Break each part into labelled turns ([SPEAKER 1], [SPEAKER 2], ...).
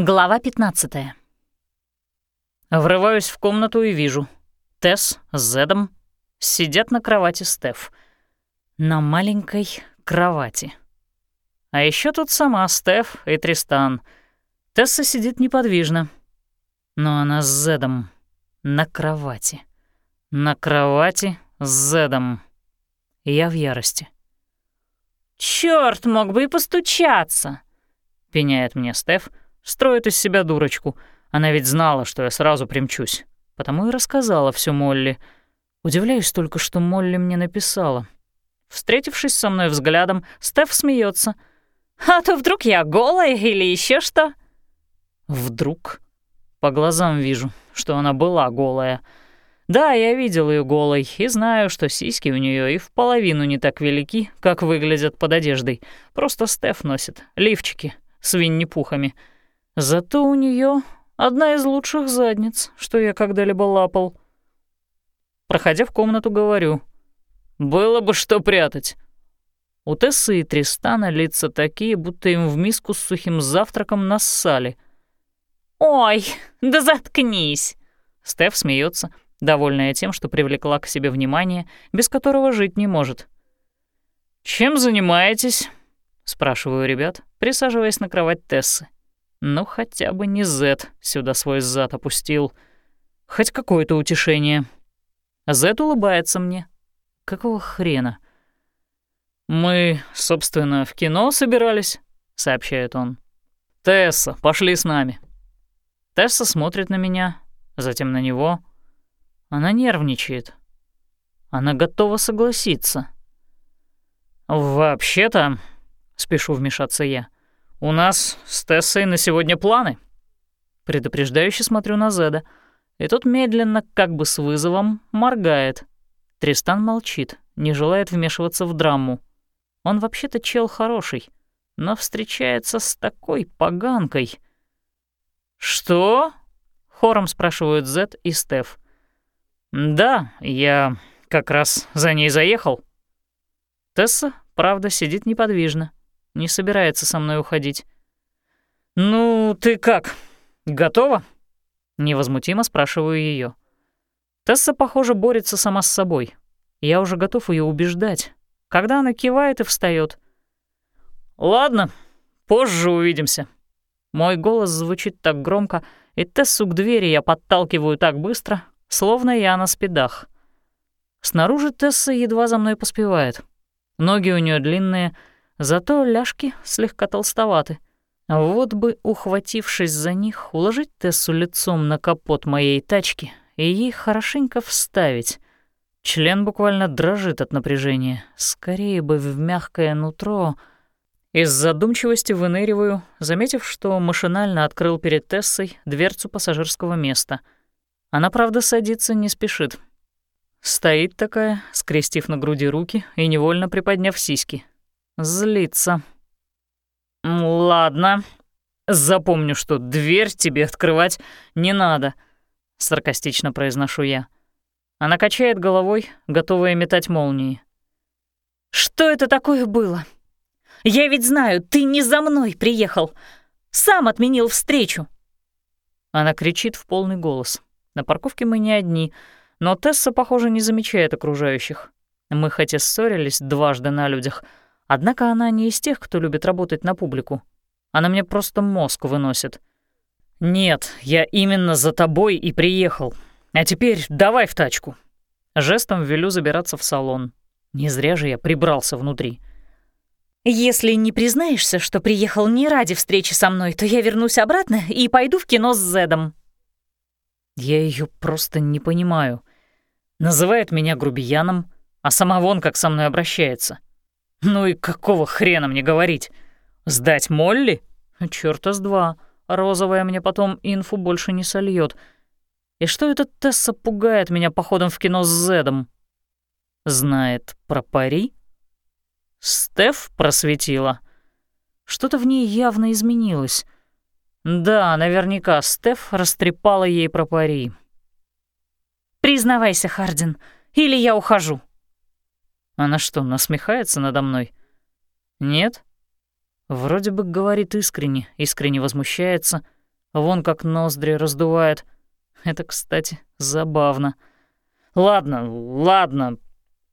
[SPEAKER 1] Глава 15 Врываюсь в комнату и вижу. Тесс с Зедом сидят на кровати Стеф. На маленькой кровати. А еще тут сама Стеф и Тристан. Тесса сидит неподвижно. Но она с Зедом на кровати. На кровати с Зедом. Я в ярости.
[SPEAKER 2] «Чёрт, мог бы и постучаться!»
[SPEAKER 1] — пеняет мне Стеф, строит из себя дурочку. Она ведь знала, что я сразу примчусь. Потому и рассказала всё Молли. Удивляюсь только, что Молли мне написала. Встретившись со мной взглядом, Стеф смеется.
[SPEAKER 2] «А то вдруг я голая или еще что?»
[SPEAKER 1] «Вдруг?» По глазам вижу, что она была голая. Да, я видел ее голой и знаю, что сиськи у нее и в половину не так велики, как выглядят под одеждой. Просто Стеф носит лифчики с винни-пухами. Зато у нее одна из лучших задниц, что я когда-либо лапал. Проходя в комнату, говорю, «Было бы что прятать». У Тессы и Тристана лица такие, будто им в миску с сухим завтраком нассали.
[SPEAKER 2] «Ой, да заткнись!»
[SPEAKER 1] Стеф смеется, довольная тем, что привлекла к себе внимание, без которого жить не может. «Чем занимаетесь?» — спрашиваю ребят, присаживаясь на кровать Тессы. Ну, хотя бы не Зет сюда свой зад опустил. Хоть какое-то утешение. Зет улыбается мне. Какого хрена? «Мы, собственно, в кино собирались», — сообщает он. «Тесса, пошли с нами». Тесса смотрит на меня, затем на него. Она нервничает. Она готова согласиться. «Вообще-то», — спешу вмешаться я, — «у нас с Тессой на сегодня планы». Предупреждающе смотрю на Зеда, и тот медленно, как бы с вызовом, моргает. Тристан молчит, не желает вмешиваться в драму. Он вообще-то чел хороший, но встречается с такой поганкой — «Что?» — хором спрашивают Зет и Стеф. «Да, я как раз за ней заехал». Тесса, правда, сидит неподвижно, не собирается со мной уходить. «Ну, ты как, готова?» Невозмутимо спрашиваю ее. Тесса, похоже, борется сама с собой. Я уже готов ее убеждать. Когда она кивает и встает. «Ладно, позже увидимся», мой голос звучит так громко, и Тессу к двери я подталкиваю так быстро, словно я на спидах. Снаружи Тесса едва за мной поспевает. Ноги у нее длинные, зато ляжки слегка толстоваты. Вот бы, ухватившись за них, уложить Тессу лицом на капот моей тачки и ей хорошенько вставить. Член буквально дрожит от напряжения. Скорее бы в мягкое нутро — из задумчивости выныриваю, заметив, что машинально открыл перед Тессой дверцу пассажирского места. Она, правда, садиться не спешит. Стоит такая, скрестив на груди руки и невольно приподняв сиськи. Злится. «Ладно. Запомню, что дверь тебе открывать не надо», — саркастично произношу я. Она качает головой, готовая метать молнии.
[SPEAKER 2] «Что это такое было?» Я ведь знаю, ты не за мной приехал. Сам отменил встречу».
[SPEAKER 1] Она кричит в полный голос. На парковке мы не одни, но Тесса, похоже, не замечает окружающих. Мы хоть и ссорились дважды на людях, однако она не из тех, кто любит работать на публику. Она мне просто мозг выносит. «Нет, я именно за тобой и приехал. А теперь давай в тачку». Жестом велю забираться в салон. Не зря же я прибрался внутри.
[SPEAKER 2] Если не признаешься, что приехал не ради встречи со мной, то я вернусь обратно и пойду в кино с Зедом».
[SPEAKER 1] Я ее просто не понимаю. Называет меня грубияном, а сама вон как со мной обращается. Ну и какого хрена мне говорить? Сдать Молли? Чёрта с два. Розовая мне потом инфу больше не сольет. И что этот Тесса пугает меня походом в кино с Зедом? Знает про пари? Стеф просветила. Что-то в ней явно изменилось. Да, наверняка Стеф растрепала ей про пари.
[SPEAKER 2] «Признавайся, Хардин, или я ухожу».
[SPEAKER 1] Она что, насмехается надо мной? Нет? Вроде бы говорит искренне, искренне возмущается. вон как ноздри раздувает. Это, кстати, забавно. Ладно, ладно,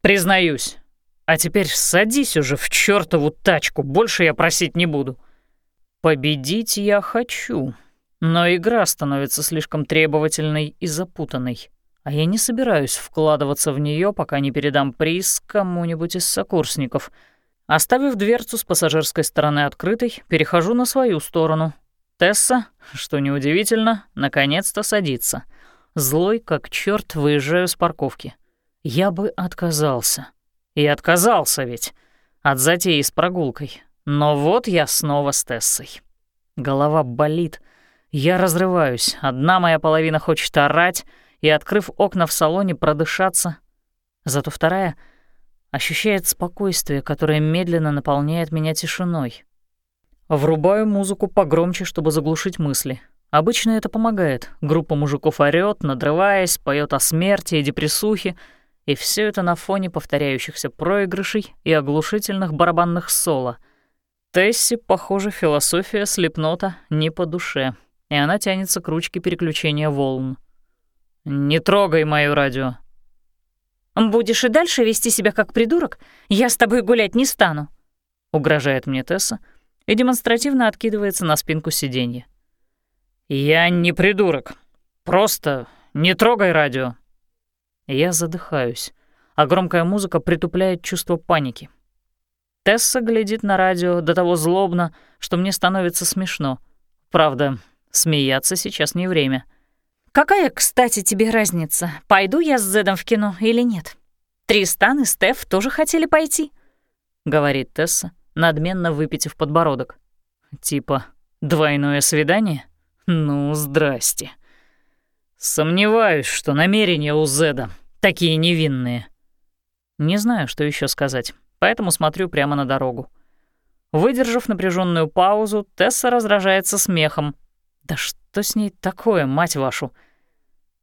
[SPEAKER 1] признаюсь. А теперь садись уже в чёртову тачку, больше я просить не буду. Победить я хочу, но игра становится слишком требовательной и запутанной, а я не собираюсь вкладываться в нее, пока не передам приз кому-нибудь из сокурсников. Оставив дверцу с пассажирской стороны открытой, перехожу на свою сторону. Тесса, что неудивительно, наконец-то садится. Злой, как черт, выезжаю с парковки. Я бы отказался. И отказался ведь от затеи с прогулкой. Но вот я снова с Тессой. Голова болит. Я разрываюсь. Одна моя половина хочет орать и, открыв окна в салоне, продышаться. Зато вторая ощущает спокойствие, которое медленно наполняет меня тишиной. Врубаю музыку погромче, чтобы заглушить мысли. Обычно это помогает. Группа мужиков орёт, надрываясь, поет о смерти и депрессухе, и все это на фоне повторяющихся проигрышей и оглушительных барабанных соло. Тесси, похоже, философия слепнота не по душе, и она тянется к ручке переключения волн. «Не трогай моё радио».
[SPEAKER 2] «Будешь и дальше вести себя как придурок, я с тобой гулять не стану», — угрожает мне Тесса и демонстративно откидывается на спинку сиденья.
[SPEAKER 1] «Я не придурок. Просто не трогай радио». Я задыхаюсь, а громкая музыка притупляет чувство паники. Тесса глядит на радио до того злобно, что мне становится смешно. Правда, смеяться сейчас не время.
[SPEAKER 2] «Какая, кстати, тебе разница, пойду я с Зедом в кино или нет? Тристан и Стеф тоже хотели пойти», — говорит Тесса, надменно выпитив подбородок.
[SPEAKER 1] «Типа двойное свидание? Ну, здрасте». Сомневаюсь, что намерения у Зеда такие невинные. Не знаю, что еще сказать, поэтому смотрю прямо на дорогу. Выдержав напряженную паузу, Тесса раздражается смехом. «Да что с ней такое, мать вашу?»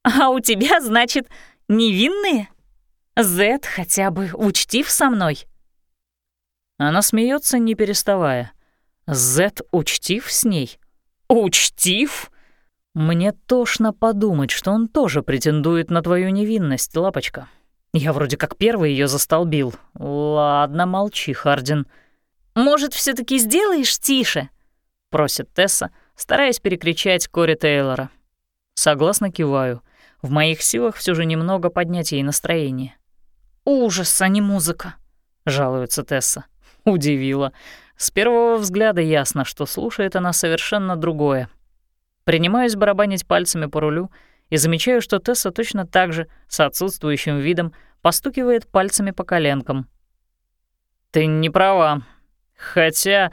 [SPEAKER 2] «А у тебя, значит, невинные? Зед хотя бы учтив со мной?»
[SPEAKER 1] Она смеется, не переставая. Зед учтив с ней? Учтив? Мне тошно подумать, что он тоже претендует на твою невинность, лапочка. Я вроде как первый ее застолбил. Ладно, молчи, Хардин.
[SPEAKER 2] Может, все таки сделаешь тише?
[SPEAKER 1] Просит Тесса, стараясь перекричать Кори Тейлора. Согласно киваю. В моих силах все же немного поднять ей настроение.
[SPEAKER 2] «Ужас, а не музыка», — жалуется Тесса.
[SPEAKER 1] Удивила. С первого взгляда ясно, что слушает она совершенно другое. Принимаюсь барабанить пальцами по рулю и замечаю, что Тесса точно так же, с отсутствующим видом, постукивает пальцами по коленкам. «Ты не права. Хотя...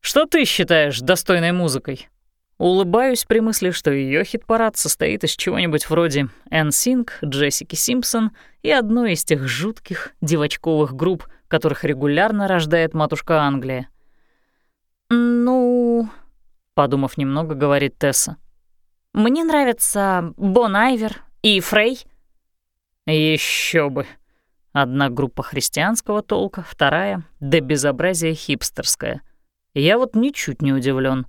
[SPEAKER 1] Что ты считаешь достойной музыкой?» Улыбаюсь при мысли, что ее хит-парад состоит из чего-нибудь вроде NSYNC, Джессики Симпсон и одной из тех жутких девочковых групп, которых регулярно рождает матушка Англия.
[SPEAKER 2] «Ну...»
[SPEAKER 1] подумав немного, говорит Тесса.
[SPEAKER 2] Мне нравятся Бон Айвер и Фрей.
[SPEAKER 1] Еще бы. Одна группа христианского толка, вторая — до безобразия хипстерская. Я вот ничуть не удивлен.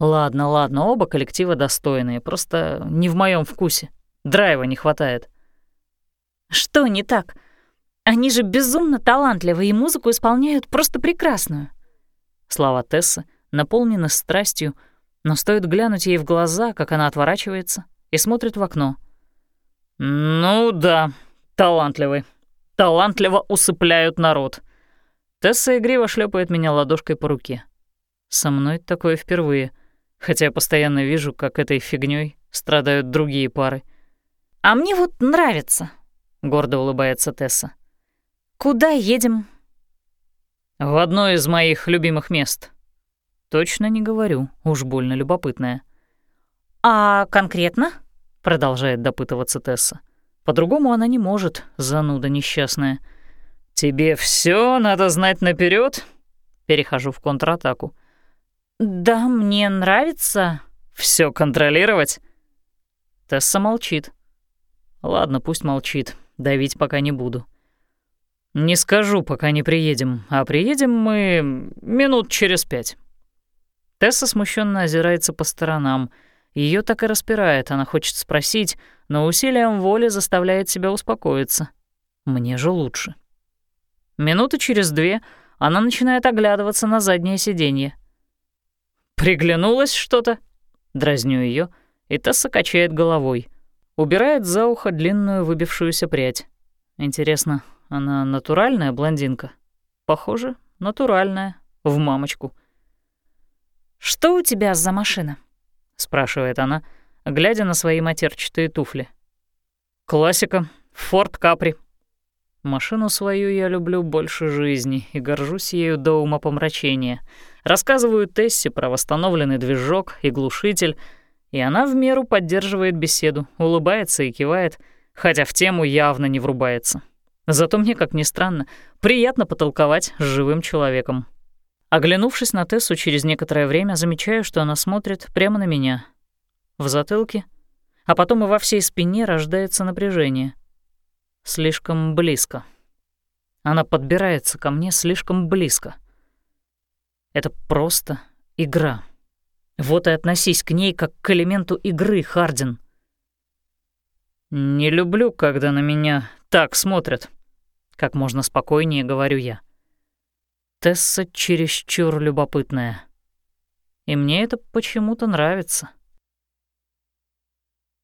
[SPEAKER 1] Ладно, ладно, оба коллектива достойные, просто не в моем вкусе. Драйва не хватает.
[SPEAKER 2] Что не так? Они же безумно талантливы и музыку исполняют просто прекрасную.
[SPEAKER 1] Слова Тессы наполнена страстью, но стоит глянуть ей в глаза, как она отворачивается и смотрит в окно. «Ну да, талантливый. Талантливо усыпляют народ». Тесса игриво шлепает меня ладошкой по руке. Со мной такое впервые, хотя я постоянно вижу, как этой фигней страдают другие пары.
[SPEAKER 2] «А мне вот нравится», — гордо улыбается Тесса. «Куда едем?»
[SPEAKER 1] «В одно из моих любимых мест», Точно не говорю, уж больно любопытная.
[SPEAKER 2] «А конкретно?»
[SPEAKER 1] — продолжает допытываться Тесса. По-другому она не может, зануда несчастная. «Тебе все надо знать наперед? Перехожу в контратаку.
[SPEAKER 2] «Да, мне нравится».
[SPEAKER 1] Все контролировать?» Тесса молчит. «Ладно, пусть молчит. Давить пока не буду». «Не скажу, пока не приедем. А приедем мы минут через пять». Тесса смущенно озирается по сторонам. Ее так и распирает, она хочет спросить, но усилием воли заставляет себя успокоиться. Мне же лучше. Минуты через две она начинает оглядываться на заднее сиденье. «Приглянулось что-то?» Дразню ее, и Тесса качает головой. Убирает за ухо длинную выбившуюся прядь. Интересно, она натуральная блондинка? Похоже, натуральная, в мамочку.
[SPEAKER 2] «Что у тебя за машина?» — спрашивает она, глядя на свои матерчатые туфли.
[SPEAKER 1] «Классика. Форд Капри». Машину свою я люблю больше жизни и горжусь ею до умопомрачения. Рассказываю Тессе про восстановленный движок и глушитель, и она в меру поддерживает беседу, улыбается и кивает, хотя в тему явно не врубается. Зато мне, как ни странно, приятно потолковать с живым человеком. Оглянувшись на Тессу через некоторое время, замечаю, что она смотрит прямо на меня. В затылке, а потом и во всей спине рождается напряжение. Слишком близко. Она подбирается ко мне слишком близко. Это просто игра. Вот и относись к ней как к элементу игры, Хардин. «Не люблю, когда на меня так смотрят», — как можно спокойнее говорю я. Тесса чересчур любопытная. И мне это почему-то нравится.